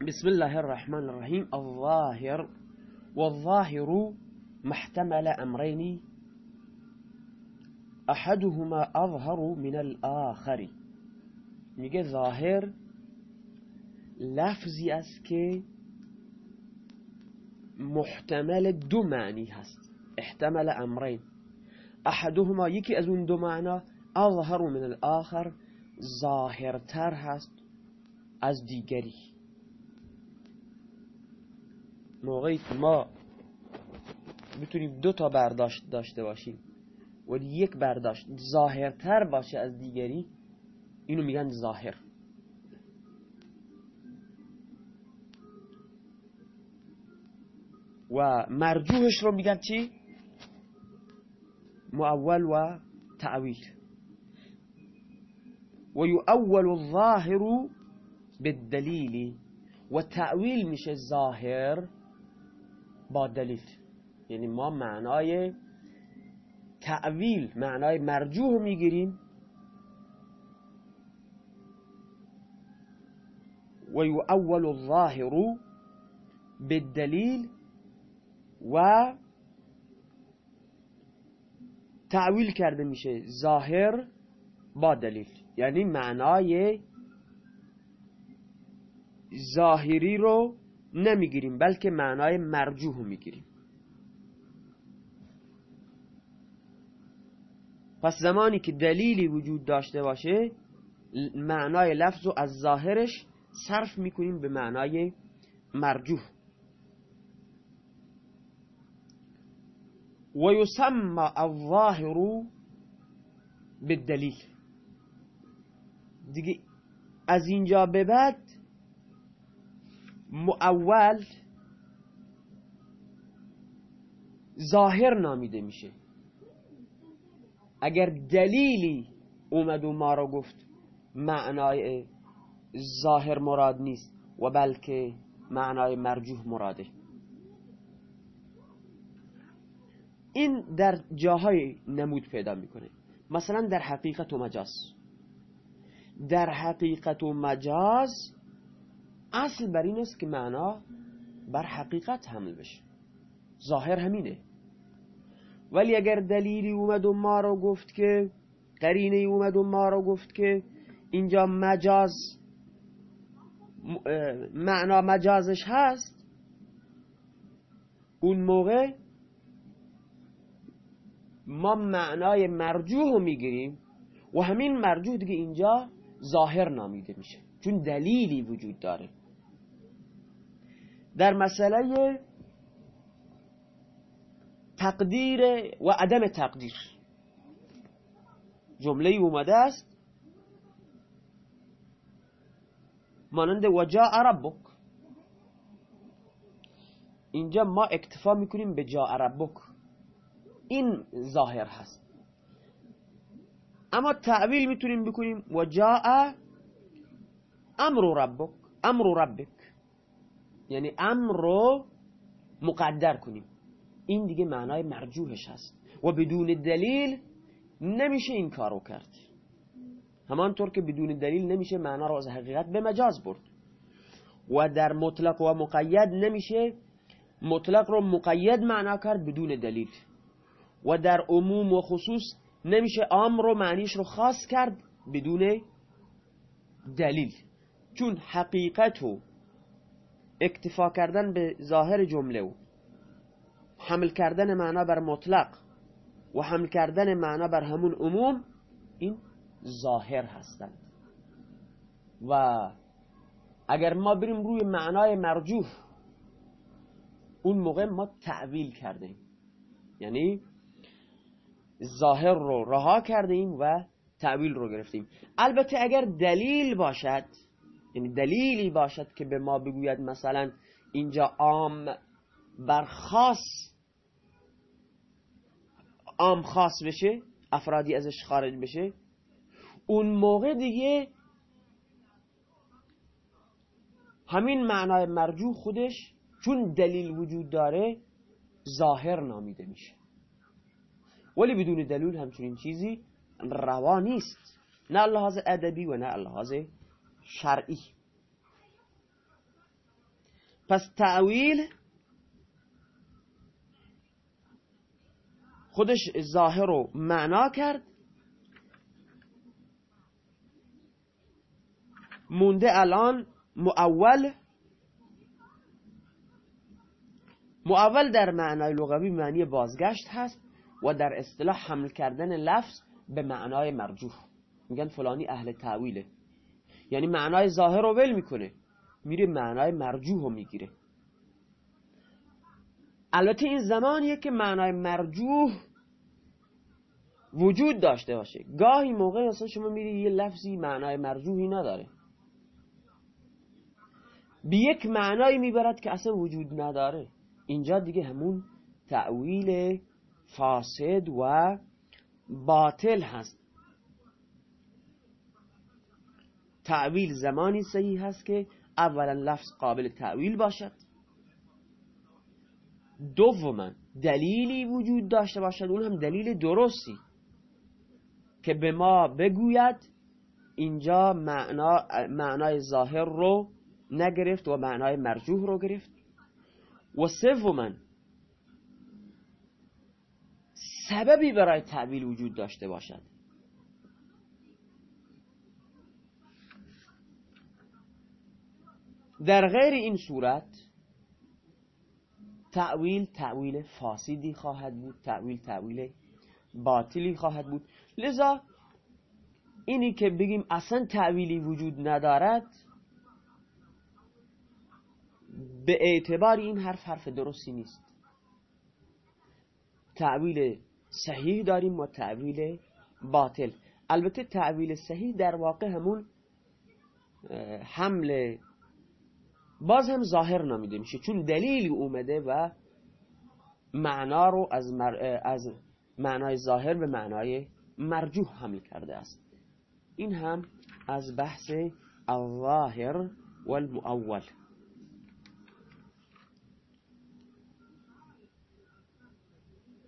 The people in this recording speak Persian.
بسم الله الرحمن الرحيم. الظاهر والظاهر محتمل أمرين. أحدهما أظهر من الآخر. میگه ظاهر. است که محتمل دو معنی هست. احتمل امرین أحدهما از اون دو أظهر من الآخر. ظاهرتر هست. از دیگری. موقعی که ما می‌تونیم دو تا برداشت داشته باشیم ولی یک برداشت ظاهرتر باشه از دیگری اینو میگن ظاهر. و مرجوهش رو میگن چی؟ مؤول و تعویل و یؤول الظاهر بالدلیل. و تعویل میشه ظاهر با دلیل. یعنی ما معنای تعویل معنای مرجوه می‌گیریم. و یؤول الظاهر بالدلیل و تعویل کرده میشه ظاهر با دلیل. یعنی معنای ظاهری رو نمی‌گیریم بلکه معنای مرجوح می‌گیریم. پس زمانی که دلیلی وجود داشته باشه معنای لفظ رو از ظاهرش صرف می‌کنیم به معنای مرجوح. و یسمى الظاهر بالدلیل. دیگه از اینجا به بعد مؤول ظاهر نامیده میشه. اگر دلیلی اومد و ما رو گفت معنای ظاهر مراد نیست و بلکه معنای مرجوح مراده. این در جاهای نمود پیدا می‌کنه. مثلا در حقیقت و مجاز. در حقیقت و مجاز اصل بر این است که معنا بر حقیقت حمل بشه. ظاهر همینه. ولی اگر دلیلی اومد و ما رو گفت که قرینه اومد و ما رو گفت که اینجا مجاز معنا مجازش هست اون موقع ما معنای مرجوح رو می‌گیریم و همین مرجوح دیگه اینجا ظاهر نامیده میشه. چون دلیلی وجود داره. در مسئله تقدیر و عدم تقدیر. جمله اومده است. مانند وجاء ربک. اینجا ما اکتفا می‌کنیم به جاء ربک. این ظاهر هست. اما تعویل می‌تونیم بکنیم. و امر ربک. امر ربک. یعنی امر رو مقدر کنیم. این دیگه معنای مرجوهش هست. و بدون دلیل نمیشه این کارو کرد. همانطور که بدون دلیل نمیشه معنا رو از حقیقت به مجاز برد. و در مطلق و مقید نمیشه مطلق رو مقید معنا کرد بدون دلیل. و در عموم و خصوص نمیشه امر رو معنیش رو خاص کرد بدون دلیل. چون حقیقت و اکتفا کردن به ظاهر جمله و حمل کردن معنا بر مطلق و حمل کردن معنا بر همون عموم این ظاهر هستند. و اگر ما بریم روی معنای مرجوح اون موقع ما تعویل کرده یعنی ظاهر رو رها کرده ایم و تعویل رو گرفتیم البته اگر دلیل باشد یعنی دلیلی باشد که به ما بگوید مثلا اینجا عام بر خاص عام خاص بشه افرادی ازش خارج بشه. اون موقع دیگه همین معنای مرجو خودش چون دلیل وجود داره ظاهر نامیده میشه. ولی بدون دلیل همچنین چیزی روا نیست. نه لحاظ ادبی و نه لحاظ شرعی. پس تعویل خودش ظاهر رو معنا کرد. مونده الان معول معول در معنای لغوی معنی بازگشت هست و در اصطلاح حمل کردن لفظ به معنای مرجوح. میگن فلانی اهل تعویله. یعنی معنای ظاهر رو ول می‌کنه. میره معنای مرجوح رو می‌گیره. البته این زمانیه که معنای مرجوح وجود داشته باشه. گاهی موقع اصلا شما میری یه لفظی معنای مرجوحی نداره. به یک معنایی می‌برد که اصلا وجود نداره. اینجا دیگه همون تعویل فاسد و باطل هست. تعویل زمانی صحیح هست که اولا لفظ قابل تعویل باشد. دوما دلیلی وجود داشته باشد. اون هم دلیل درستی که به ما بگوید اینجا معنا معنای ظاهر رو نگرفت و معنای مرجوح رو گرفت. و سوما سببی برای تعویل وجود داشته باشد. در غیر این صورت تعویل تعویل فاسدی خواهد بود تعویل تعویل باطلی خواهد بود. لذا اینی که بگیم اصلا تعویلی وجود ندارد به اعتبار این حرف حرف درستی نیست. تعویل صحیح داریم و تعویل باطل. البته تعویل صحیح در واقع همون حمل باز هم ظاهر نامیده میشه چون دلیل اومده و معنا رو از, از معنای ظاهر به معنای مرجوح حمل کرده است. این هم از بحث الظاهر والمؤول.